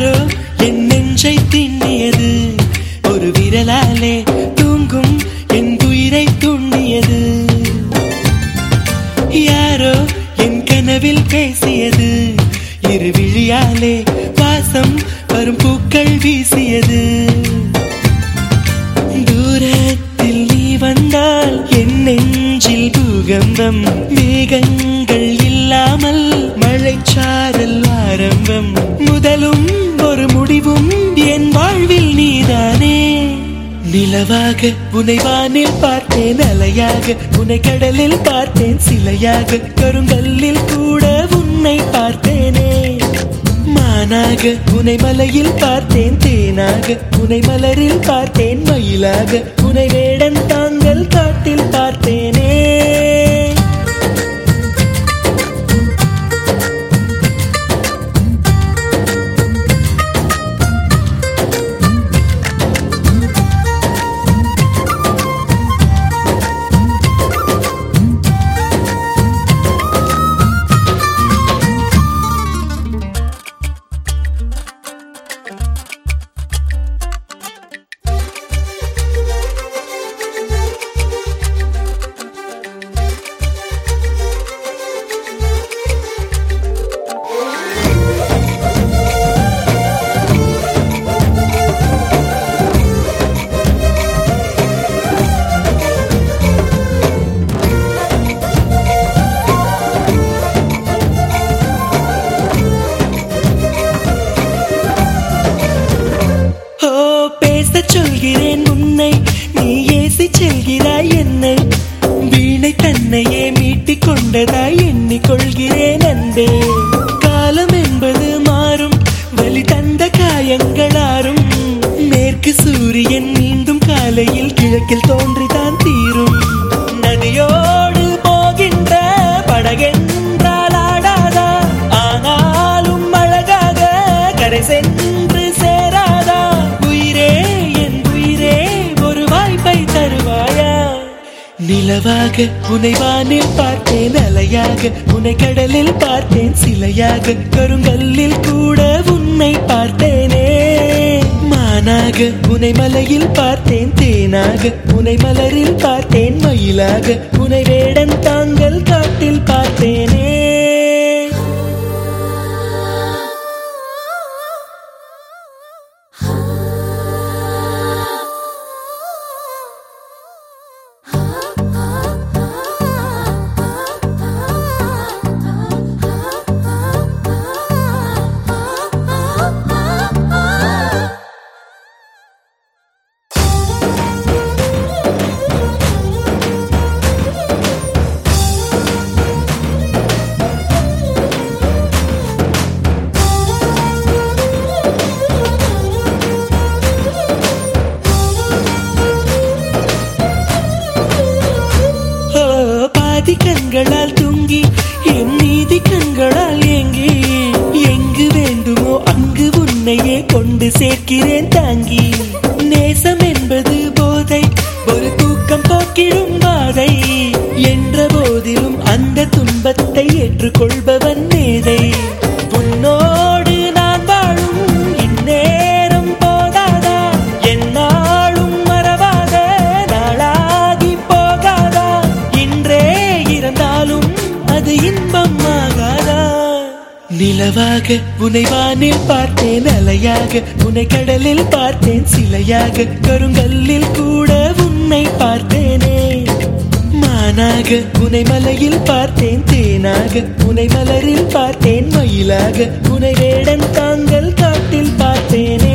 யாரோ என் நெஞ்சை திண்ணியது ஒரு விரலாலே தூங்கும் என் உயிரை துண்ணியது யாரோ என் கனவில் பேசியது. இரு விழியாலே வாசம் வரும் பூக்கள் வீசியது. தூரத்தில் நீ வந்தால் என் நெஞ்சில் பூகம்பம் மேகங்கள் இல்லாமல் மழைச்சாரல் ஆரம்பம். முதலும் ஒரு என் வாழ்வில் நீதானே. நிலவாக உனை வானில் பார்த்தேன் அலையாக. உனை கடலில் பார்த்தேன் சிலையாக. கருங்கல்லில் கூட உன்னை பார்த்தேனே. மானாக உனை மலையில் பார்த்தேன் தேனாக. உனை மலரில் பார்த்தேன் மயிலாக. உனை வேடன் தாங்கள் காட்டில் பார்த்தேன். பேசச் சொல்கிறேன் உன்னை. நீ ஏசி செல்கிறாய் என்னை. வீணை தன்னையே மீட்டிக் கொண்டதாய் எண்ணிக்கொள்கிறேன் அன்பே. காலம் என்பது மாறும். வலி தந்த காயங்களாரும் மேற்கு சூரியன் மீண்டும் காலையில் கிழக்கில் தோன்றி நிலவாக உனை வானில் பார்த்தேன் அலையாக. உனை கடலில் பார்த்தேன் சிலையாக. கருங்கல்லில் கூட உன்னை பார்த்தேனே. மானாக உனை மலையில் பார்த்தேன் தேனாக. உனை மலரில் பார்த்தேன் மயிலாக. உனை வேடன் தாங்கள் காட்டில் பார்த்தேன். கண்களால் தூங்கி என் நீதி கண்களால் ஏங்கி எங்கு வேண்டுமோ அங்கு உன்னையே கொண்டு சேர்க்கிறேன் தாங்கி. நேசமே அது நிலவாக உனை வானில் பார்த்தேன் அலையாக. உனை கடலில் பார்த்தேன் சிலையாக. கருங்கல்லில் கூட உன்னை பார்த்தேனே. மானாக உனை மலையில் பார்த்தேன் தேனாக. உனை மலரில் பார்த்தேன் மயிலாக. உனை வேடன் தாங்கள் காட்டில் பார்த்தேனே.